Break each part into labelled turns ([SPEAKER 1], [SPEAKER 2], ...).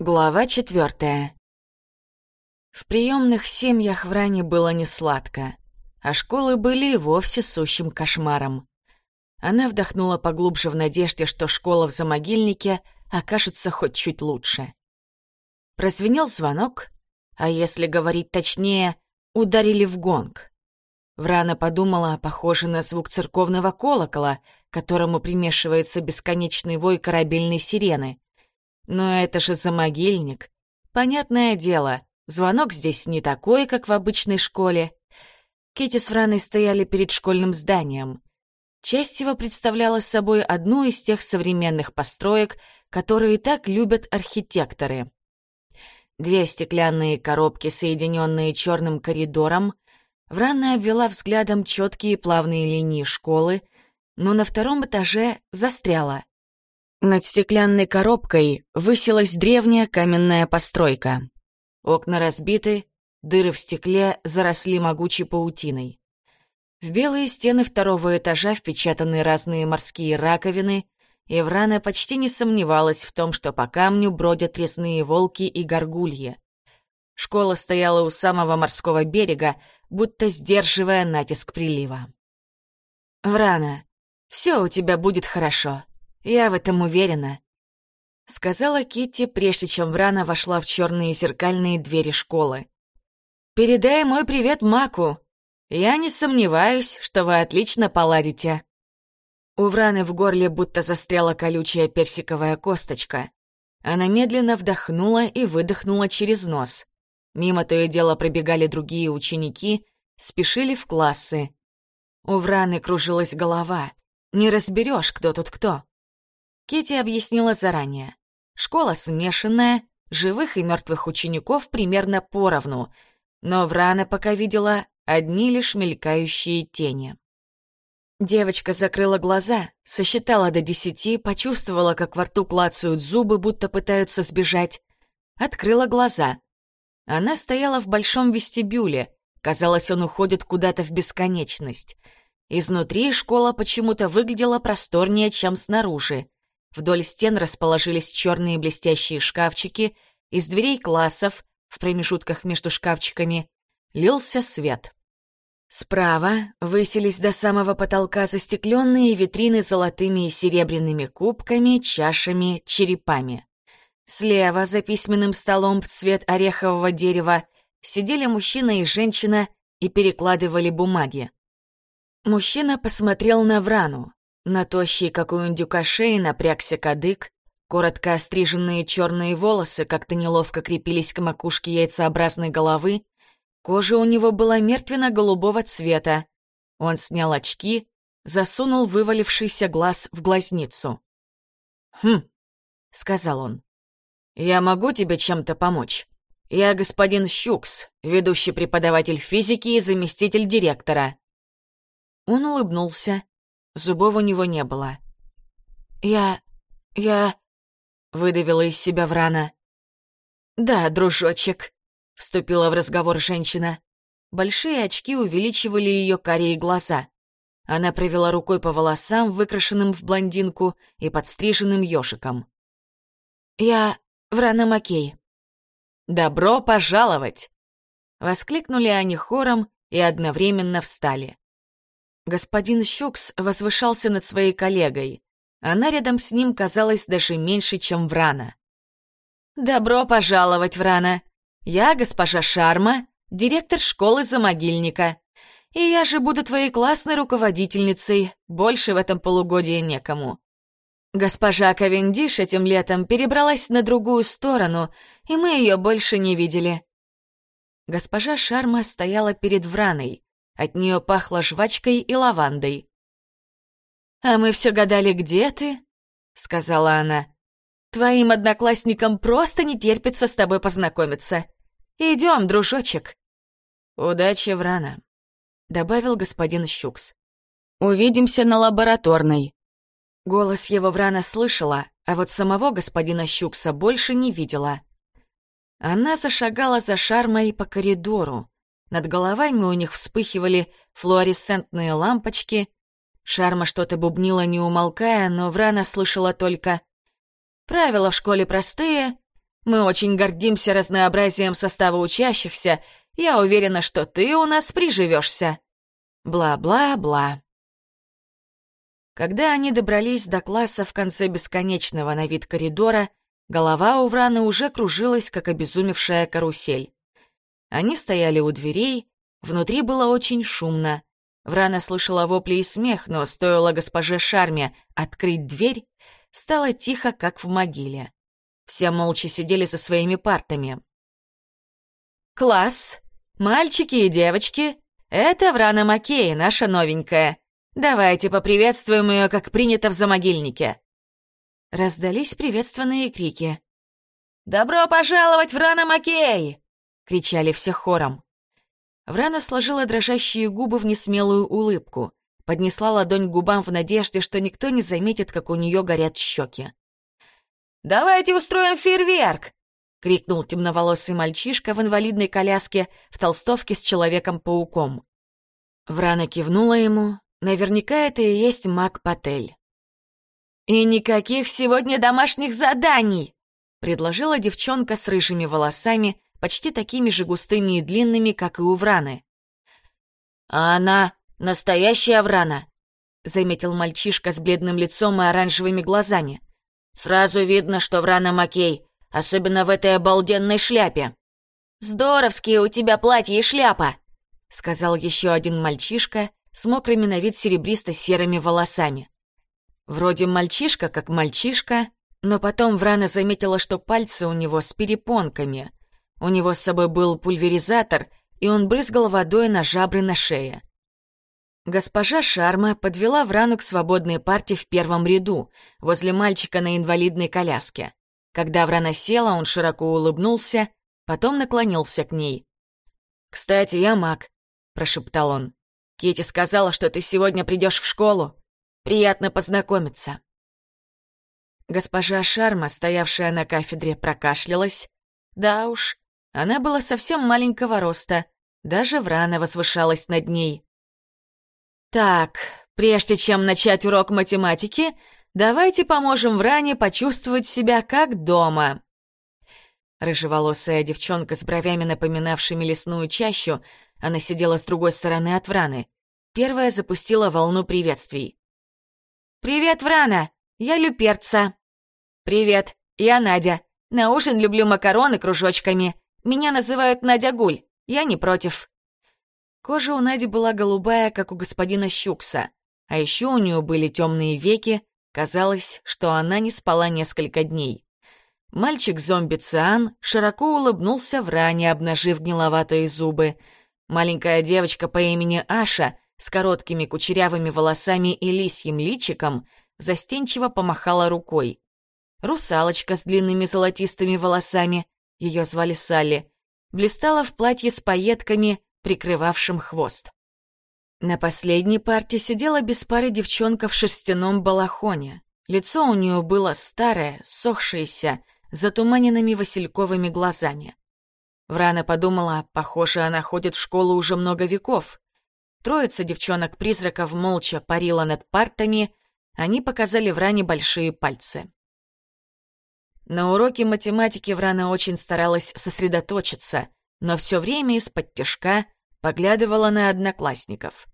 [SPEAKER 1] Глава четвертая. В приемных семьях в Ране было не сладко, а школы были и вовсе сущим кошмаром. Она вдохнула поглубже в надежде, что школа в Замогильнике окажется хоть чуть лучше. Прозвенел звонок, а если говорить точнее, ударили в гонг. Врана подумала, похоже на звук церковного колокола, которому примешивается бесконечный вой корабельной сирены — но это же за могильник. Понятное дело, звонок здесь не такой, как в обычной школе. Кити с Франой стояли перед школьным зданием. Часть его представляла собой одну из тех современных построек, которые так любят архитекторы. Две стеклянные коробки, соединенные черным коридором. Врана обвела взглядом четкие плавные линии школы, но на втором этаже застряла. Над стеклянной коробкой высилась древняя каменная постройка. Окна разбиты, дыры в стекле заросли могучей паутиной. В белые стены второго этажа впечатаны разные морские раковины, и Врана почти не сомневалась в том, что по камню бродят резные волки и горгульи. Школа стояла у самого морского берега, будто сдерживая натиск прилива. «Врана, все у тебя будет хорошо», я в этом уверена», — сказала Китти, прежде чем Врана вошла в черные зеркальные двери школы. «Передай мой привет Маку. Я не сомневаюсь, что вы отлично поладите». У Враны в горле будто застряла колючая персиковая косточка. Она медленно вдохнула и выдохнула через нос. Мимо то и дело пробегали другие ученики, спешили в классы. У Враны кружилась голова. Не разберешь, кто тут кто. Кити объяснила заранее. Школа смешанная, живых и мертвых учеников примерно поровну, но Врана пока видела одни лишь мелькающие тени. Девочка закрыла глаза, сосчитала до десяти, почувствовала, как во рту клацают зубы, будто пытаются сбежать. Открыла глаза. Она стояла в большом вестибюле. Казалось, он уходит куда-то в бесконечность. Изнутри школа почему-то выглядела просторнее, чем снаружи. Вдоль стен расположились черные блестящие шкафчики, из дверей классов, в промежутках между шкафчиками, лился свет. Справа высились до самого потолка застекленные витрины с золотыми и серебряными кубками, чашами, черепами. Слева, за письменным столом в цвет орехового дерева, сидели мужчина и женщина и перекладывали бумаги. Мужчина посмотрел на Врану. На тощей, как у индюка шеи, напрягся кадык, коротко остриженные черные волосы как-то неловко крепились к макушке яйцеобразной головы, кожа у него была мертвенно-голубого цвета. Он снял очки, засунул вывалившийся глаз в глазницу. «Хм», — сказал он, — «я могу тебе чем-то помочь? Я господин Щукс, ведущий преподаватель физики и заместитель директора». Он улыбнулся, Зубов у него не было. «Я... я...» — выдавила из себя Врана. «Да, дружочек», — вступила в разговор женщина. Большие очки увеличивали ее карие глаза. Она провела рукой по волосам, выкрашенным в блондинку и подстриженным ёшиком. «Я Врана Макей». «Добро пожаловать!» Воскликнули они хором и одновременно встали. Господин Щукс возвышался над своей коллегой. Она рядом с ним казалась даже меньше, чем Врана. «Добро пожаловать, Врана! Я госпожа Шарма, директор школы Замогильника. И я же буду твоей классной руководительницей, больше в этом полугодии некому. Госпожа Кавендиш этим летом перебралась на другую сторону, и мы ее больше не видели». Госпожа Шарма стояла перед Враной, от нее пахло жвачкой и лавандой. «А мы все гадали, где ты?» — сказала она. «Твоим одноклассникам просто не терпится с тобой познакомиться. Идем, дружочек». «Удачи, Врана», — добавил господин Щукс. «Увидимся на лабораторной». Голос его Врана слышала, а вот самого господина Щукса больше не видела. Она зашагала за шармой по коридору. Над головами у них вспыхивали флуоресцентные лампочки. Шарма что-то бубнила, не умолкая, но Врана слышала только «Правила в школе простые. Мы очень гордимся разнообразием состава учащихся. Я уверена, что ты у нас приживешься. Бла-бла-бла. Когда они добрались до класса в конце бесконечного на вид коридора, голова у Враны уже кружилась, как обезумевшая карусель. Они стояли у дверей, внутри было очень шумно. Врана слышала вопли и смех, но стоило госпоже Шарме открыть дверь, стало тихо, как в могиле. Все молча сидели за своими партами. «Класс! Мальчики и девочки! Это Врана Макей, наша новенькая. Давайте поприветствуем ее, как принято в замогильнике!» Раздались приветственные крики. «Добро пожаловать, Врана Макей!» — кричали все хором. Врана сложила дрожащие губы в несмелую улыбку, поднесла ладонь к губам в надежде, что никто не заметит, как у нее горят щеки. «Давайте устроим фейерверк!» — крикнул темноволосый мальчишка в инвалидной коляске в толстовке с Человеком-пауком. Врана кивнула ему. Наверняка это и есть Мак Патель. «И никаких сегодня домашних заданий!» — предложила девчонка с рыжими волосами, почти такими же густыми и длинными, как и у Враны. «А она настоящая Врана», — заметил мальчишка с бледным лицом и оранжевыми глазами. «Сразу видно, что Врана Макей, особенно в этой обалденной шляпе». «Здоровские у тебя платье и шляпа», — сказал еще один мальчишка с мокрыми на вид серебристо-серыми волосами. Вроде мальчишка как мальчишка, но потом Врана заметила, что пальцы у него с перепонками, у него с собой был пульверизатор, и он брызгал водой на жабры на шее. Госпожа Шарма подвела Врану к свободной парте в первом ряду, возле мальчика на инвалидной коляске. Когда Врана села, он широко улыбнулся, потом наклонился к ней. «Кстати, я маг», — прошептал он. «Кити сказала, что ты сегодня придешь в школу. Приятно познакомиться». Госпожа Шарма, стоявшая на кафедре, прокашлялась. Да уж, она была совсем маленького роста, даже Врана возвышалась над ней. «Так, прежде чем начать урок математики, давайте поможем Вране почувствовать себя как дома». Рыжеволосая девчонка с бровями, напоминавшими лесную чащу, она сидела с другой стороны от Враны. Первая запустила волну приветствий. «Привет, Врана! Я Люперца!» «Привет, я Надя. На ужин люблю макароны кружочками. Меня называют Надя Гуль. Я не против». Кожа у Нади была голубая, как у господина Щукса, а еще у нее были темные веки, казалось, что она не спала несколько дней. Мальчик-зомби Циан широко улыбнулся в ране, обнажив гниловатые зубы. Маленькая девочка по имени Аша с короткими кучерявыми волосами и лисьим личиком застенчиво помахала рукой. Русалочка с длинными золотистыми волосами, ее звали Салли, блистала в платье с пайетками, прикрывавшим хвост. На последней парте сидела без пары девчонка в шерстяном балахоне. Лицо у нее было старое, сохшееся, затуманенными васильковыми глазами. Врана подумала, похоже, она ходит в школу уже много веков. Троица девчонок-призраков молча парила над партами, они показали Вране большие пальцы. На уроке математики Врана очень старалась сосредоточиться, но все время из-под тяжка поглядывала на одноклассников.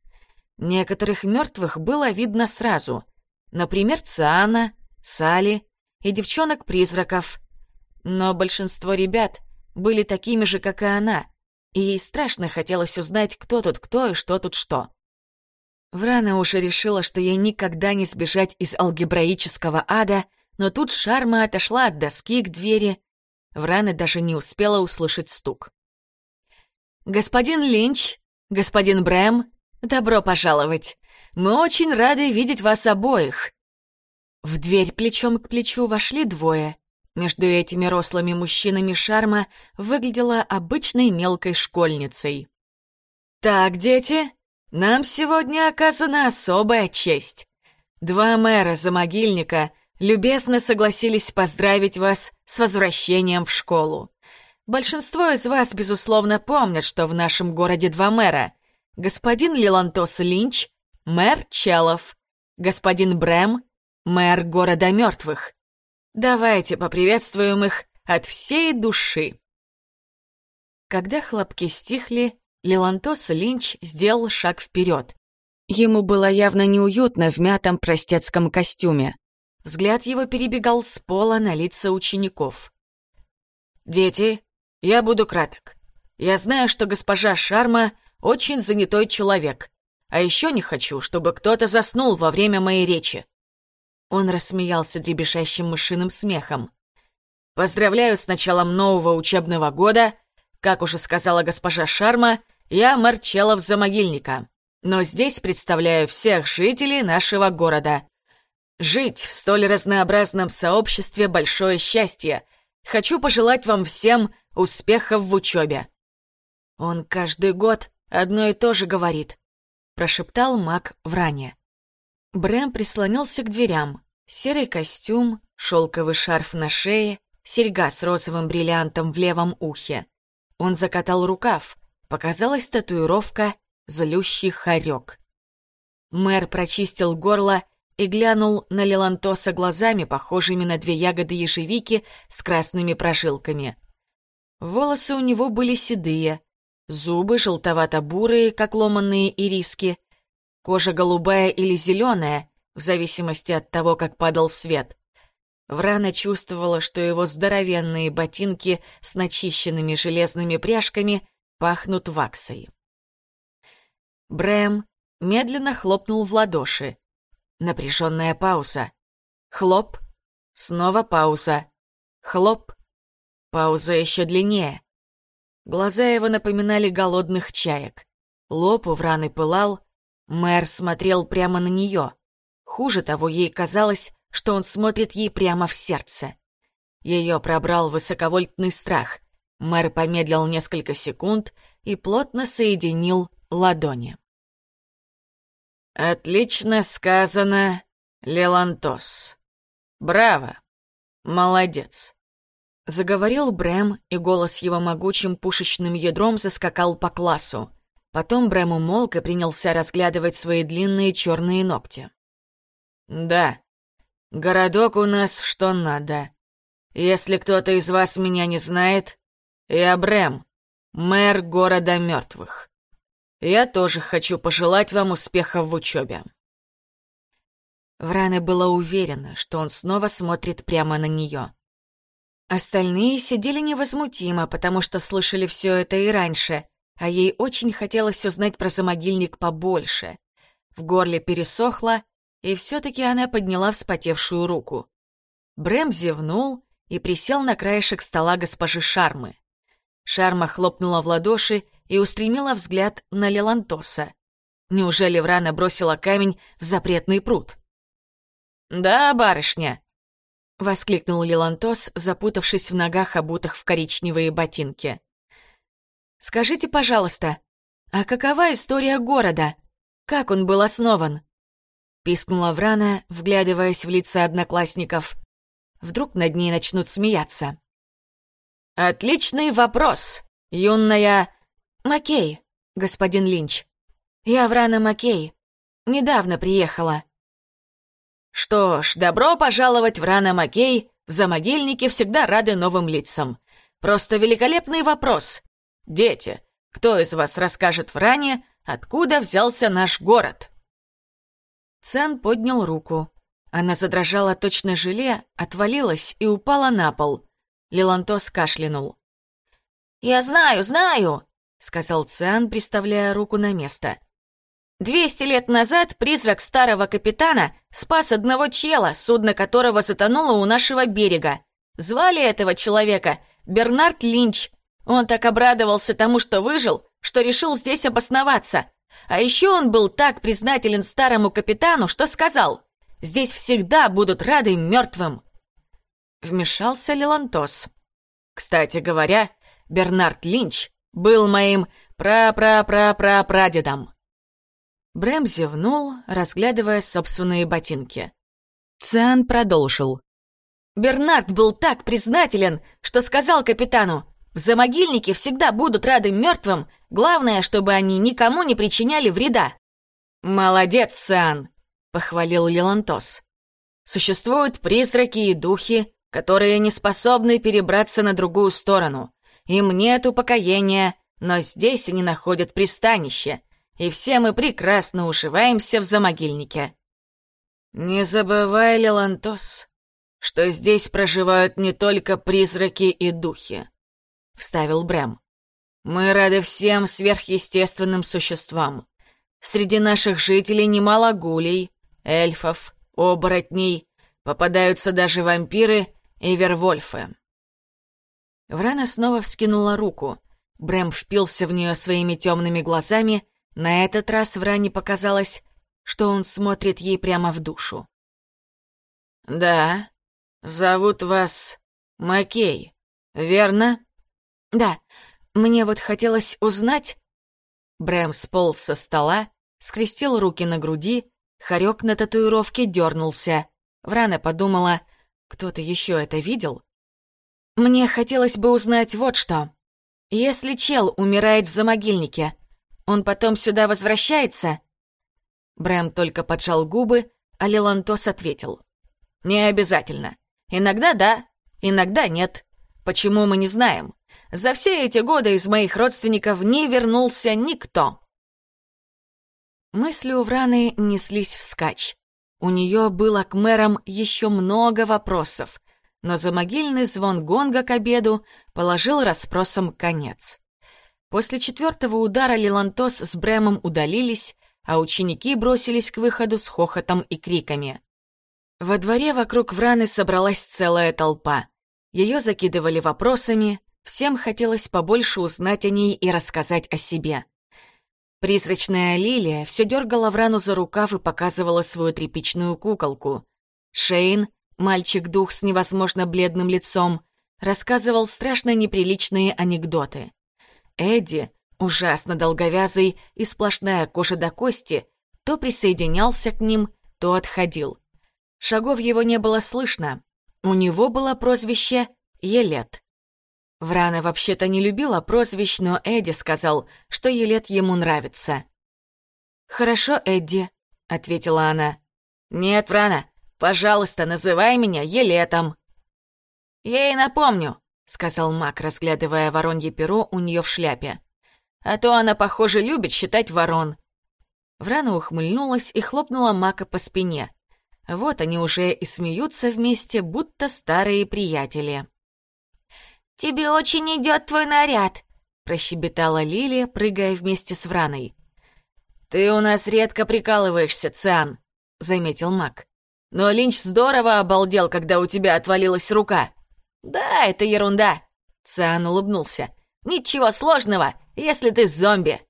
[SPEAKER 1] Некоторых мертвых было видно сразу. Например, Циана, Сали и девчонок-призраков. Но большинство ребят были такими же, как и она, и ей страшно хотелось узнать, кто тут кто и что тут что. Врана уже решила, что ей никогда не сбежать из алгебраического ада — но тут Шарма отошла от доски к двери. Врана даже не успела услышать стук. «Господин Линч, господин Брэм, добро пожаловать. Мы очень рады видеть вас обоих». В дверь плечом к плечу вошли двое. Между этими рослыми мужчинами Шарма выглядела обычной мелкой школьницей. «Так, дети, нам сегодня оказана особая честь. Два мэра за могильника — любезно согласились поздравить вас с возвращением в школу. Большинство из вас, безусловно, помнят, что в нашем городе два мэра. Господин Лилантос Линч, мэр Челов, господин Брэм, мэр города мертвых. Давайте поприветствуем их от всей души. Когда хлопки стихли, Лилантос Линч сделал шаг вперед. Ему было явно неуютно в мятом простецком костюме. Взгляд его перебегал с пола на лица учеников. «Дети, я буду краток. Я знаю, что госпожа Шарма очень занятой человек, а еще не хочу, чтобы кто-то заснул во время моей речи». Он рассмеялся дребезжащим мышиным смехом. «Поздравляю с началом нового учебного года. Как уже сказала госпожа Шарма, я Марчелов Замогильника, но здесь представляю всех жителей нашего города. Жить в столь разнообразном сообществе — большое счастье. Хочу пожелать вам всем успехов в учебе. Он каждый год одно и то же говорит, прошептал маг в ране. Брэм прислонился к дверям. Серый костюм, шелковый шарф на шее, серьга с розовым бриллиантом в левом ухе. Он закатал рукав. Показалась татуировка «Злющий хорек». Мэр прочистил горло и глянул на Лелантоса глазами, похожими на две ягоды ежевики с красными прожилками. Волосы у него были седые, зубы желтовато-бурые, как ломанные ириски, кожа голубая или зеленая, в зависимости от того, как падал свет. Врана чувствовала, что его здоровенные ботинки с начищенными железными пряжками пахнут ваксой. Брэм медленно хлопнул в ладоши. Напряженная пауза. Хлоп. Снова пауза. Хлоп. Пауза еще длиннее. Глаза его напоминали голодных чаек. Лоб у Враны пылал. Мэр смотрел прямо на нее. Хуже того, ей казалось, что он смотрит ей прямо в сердце. Ее пробрал высоковольтный страх. Мэр помедлил несколько секунд и плотно соединил ладони. «Отлично сказано, Лелантос. Браво! Молодец!» Заговорил Брэм, и голос его могучим пушечным ядром заскакал по классу. Потом Брэм умолк и принялся разглядывать свои длинные черные ногти. «Да, городок у нас что надо. Если кто-то из вас меня не знает, я Брэм, мэр города мертвых. Я тоже хочу пожелать вам успехов в учебе. Врана была уверена, что он снова смотрит прямо на нее. Остальные сидели невозмутимо, потому что слышали все это и раньше, а ей очень хотелось узнать про замогильник побольше. В горле пересохло, и все-таки она подняла вспотевшую руку. Брэм зевнул и присел на краешек стола госпожи Шармы. Шарма хлопнула в ладоши и устремила взгляд на Лелантоса. Неужели Врана бросила камень в запретный пруд? «Да, барышня!» — воскликнул Лелантос, запутавшись в ногах, обутых в коричневые ботинки. «Скажите, пожалуйста, а какова история города? Как он был основан?» Пискнула Врана, вглядываясь в лица одноклассников. Вдруг над ней начнут смеяться. «Отличный вопрос, юная «Маккей, господин Линч. Я Врана Маккей. Недавно приехала». «Что ж, добро пожаловать в Рана Маккей. В замогильнике всегда рады новым лицам. Просто великолепный вопрос. Дети, кто из вас расскажет в Ране, откуда взялся наш город?» Цен поднял руку. Она задрожала точно желе, отвалилась и упала на пол. Лилантос кашлянул. «Я знаю, знаю!» Сказал Циан, приставляя руку на место. «Двести лет назад призрак старого капитана спас одного чела, судно которого затонуло у нашего берега. Звали этого человека Бернард Линч. Он так обрадовался тому, что выжил, что решил здесь обосноваться. А еще он был так признателен старому капитану, что сказал, «Здесь всегда будут рады мертвым». Вмешался Лелантос. Кстати говоря, Бернард Линч был моим пра-пра-пра-пра-прадедом». Брэм зевнул, разглядывая собственные ботинки. Циан продолжил. «Бернард был так признателен, что сказал капитану, в замогильнике всегда будут рады мертвым, главное, чтобы они никому не причиняли вреда». «Молодец, Циан», — похвалил Лелантос. «Существуют призраки и духи, которые не способны перебраться на другую сторону. Им нет упокоения, но здесь они находят пристанище, и все мы прекрасно ушиваемся в замогильнике. Не забывай, Лелантос, что здесь проживают не только призраки и духи, — вставил Брэм. Мы рады всем сверхъестественным существам. Среди наших жителей немало гулей, эльфов, оборотней, попадаются даже вампиры и вервольфы. Врана снова вскинула руку. Брэм впился в нее своими темными глазами. На этот раз Вране показалось, что он смотрит ей прямо в душу. «Да, зовут вас Макей, верно?» «Да, мне вот хотелось узнать...» Брэм сполз со стола, скрестил руки на груди, хорек на татуировке дернулся. Врана подумала, кто-то еще это видел? Мне хотелось бы узнать вот что. Если чел умирает в замогильнике, он потом сюда возвращается? Брэм только поджал губы, а Лелантос ответил. «Не обязательно. Иногда да, иногда нет. Почему мы не знаем? За все эти годы из моих родственников не вернулся никто». Мысли у Враны неслись вскачь. У нее было к мэрам еще много вопросов, но за могильный звон гонга к обеду положил расспросам конец. После четвертого удара Лилантос с Брэмом удалились, а ученики бросились к выходу с хохотом и криками. Во дворе вокруг Враны собралась целая толпа. Ее закидывали вопросами, Всем хотелось побольше узнать о ней и рассказать о себе. Призрачная лилия все дергала Врану за рукав и показывала свою тряпичную куколку. Шейн, мальчик-дух с невозможно бледным лицом, рассказывал страшно неприличные анекдоты. Эдди, ужасно долговязый и сплошная кожа до кости, то присоединялся к ним, то отходил. Шагов его не было слышно. У него было прозвище Елет. Врана вообще-то не любила прозвищ, но Эдди сказал, что Елет ему нравится. «Хорошо, Эдди», — ответила она. «Нет, Врана, пожалуйста, называй меня Елетом». «Я ей напомню», — сказал Мак, разглядывая воронье перо у нее в шляпе. «А то она, похоже, любит считать ворон». Врана ухмыльнулась и хлопнула Мака по спине. Вот они уже и смеются вместе, будто старые приятели. «Тебе очень идет твой наряд», — прощебетала Лилия, прыгая вместе с Враной. «Ты у нас редко прикалываешься, Циан», — заметил Мак. «Но Линч здорово обалдел, когда у тебя отвалилась рука». «Да, это ерунда», — Циан улыбнулся. «Ничего сложного, если ты зомби».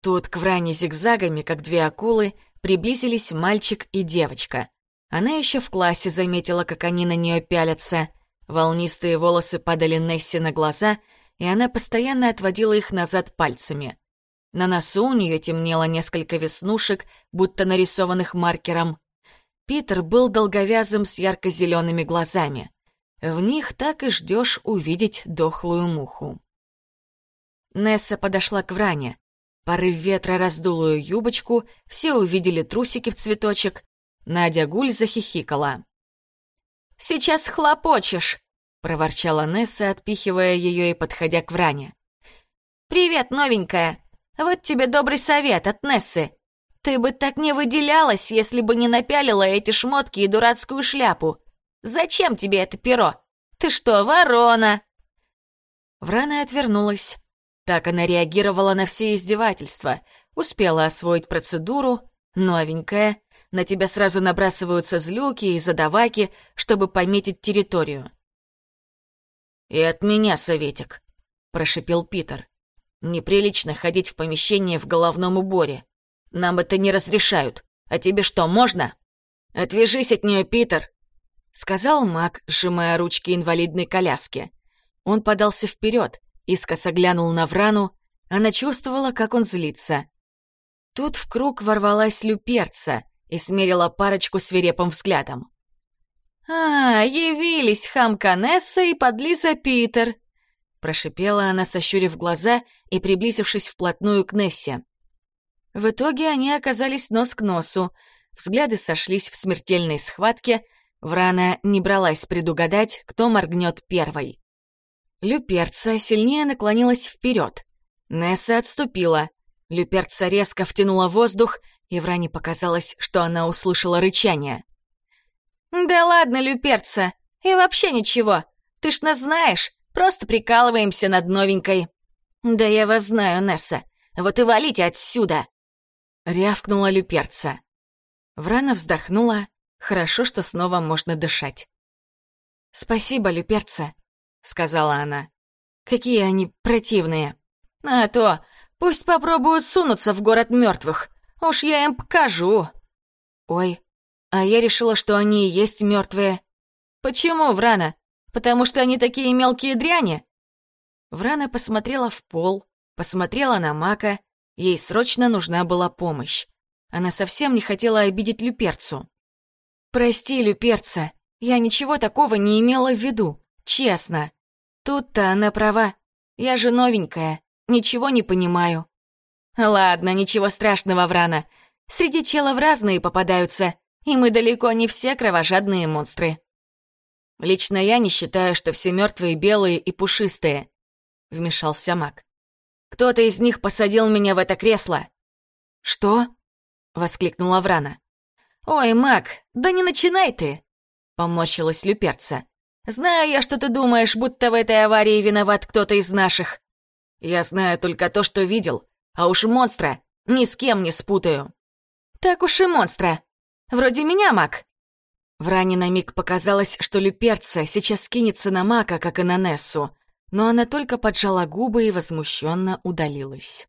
[SPEAKER 1] Тут к Вране зигзагами, как две акулы, приблизились мальчик и девочка. Она еще в классе заметила, как они на нее пялятся — Волнистые волосы падали Несси на глаза, и она постоянно отводила их назад пальцами. На носу у нее темнело несколько веснушек, будто нарисованных маркером. Питер был долговязым с ярко-зелеными глазами. В них так и ждешь увидеть дохлую муху. Несса подошла к Вране. Порыв ветра раздул ее юбочку, все увидели трусики в цветочек. Надя Гуль захихикала. Сейчас хлопочешь!» — проворчала Несса, отпихивая ее и подходя к Вране. «Привет, новенькая! Вот тебе добрый совет от Нессы. Ты бы так не выделялась, если бы не напялила эти шмотки и дурацкую шляпу. Зачем тебе это перо? Ты что, ворона?» Врана отвернулась. Так она реагировала на все издевательства, успела освоить процедуру, новенькая, на тебя сразу набрасываются злюки и задаваки, чтобы пометить территорию. «И от меня советик», — прошипел Питер. «Неприлично ходить в помещение в головном уборе. Нам это не разрешают. А тебе что, можно?» «Отвяжись от нее, Питер», — сказал Мак, сжимая ручки инвалидной коляски. Он подался вперед, искоса глянул на Врану, она чувствовала, как он злится. Тут в круг ворвалась люперца, и смерила парочку свирепым взглядом. «А, явились хамка Несса и подлиза Питер!» Прошипела она, сощурив глаза и приблизившись вплотную к Нессе. В итоге они оказались нос к носу, взгляды сошлись в смертельной схватке, Врана не бралась предугадать, кто моргнет первой. Люперца сильнее наклонилась вперед. Несса отступила. Люперца резко втянула воздух, и Вране показалось, что она услышала рычание. «Да ладно, Люперца, и вообще ничего. Ты ж нас знаешь, просто прикалываемся над новенькой». «Да я вас знаю, Несса. Вот и валите отсюда!» Рявкнула Люперца. Врана вздохнула. Хорошо, что снова можно дышать. «Спасибо, Люперца», — сказала она. «Какие они противные!» «А то, пусть попробуют сунуться в город мертвых. Уж я им покажу!» «Ой, а я решила, что они и есть мертвые. Почему, Врана? Потому что они такие мелкие дряни?» Врана посмотрела в пол, посмотрела на Мака. Ей срочно нужна была помощь. Она совсем не хотела обидеть Люперцу. «Прости, Люперца, я ничего такого не имела в виду, честно. Тут-то она права. Я же новенькая, ничего не понимаю». «Ладно, ничего страшного, Врана. Среди челов разные попадаются, и мы далеко не все кровожадные монстры». «Лично я не считаю, что все мертвые белые и пушистые», — вмешался Мак. «Кто-то из них посадил меня в это кресло». «Что?» — воскликнула Врана. «Ой, Мак, да не начинай ты!» — поморщилась Люперца. «Знаю я, что ты думаешь, будто в этой аварии виноват кто-то из наших. Я знаю только то, что видел, а уж монстра ни с кем не спутаю». «Так уж и монстра. Вроде меня, Мак». Вране на миг показалось, что Люперца сейчас кинется на Мака, как и на Нессу, но она только поджала губы и возмущенно удалилась.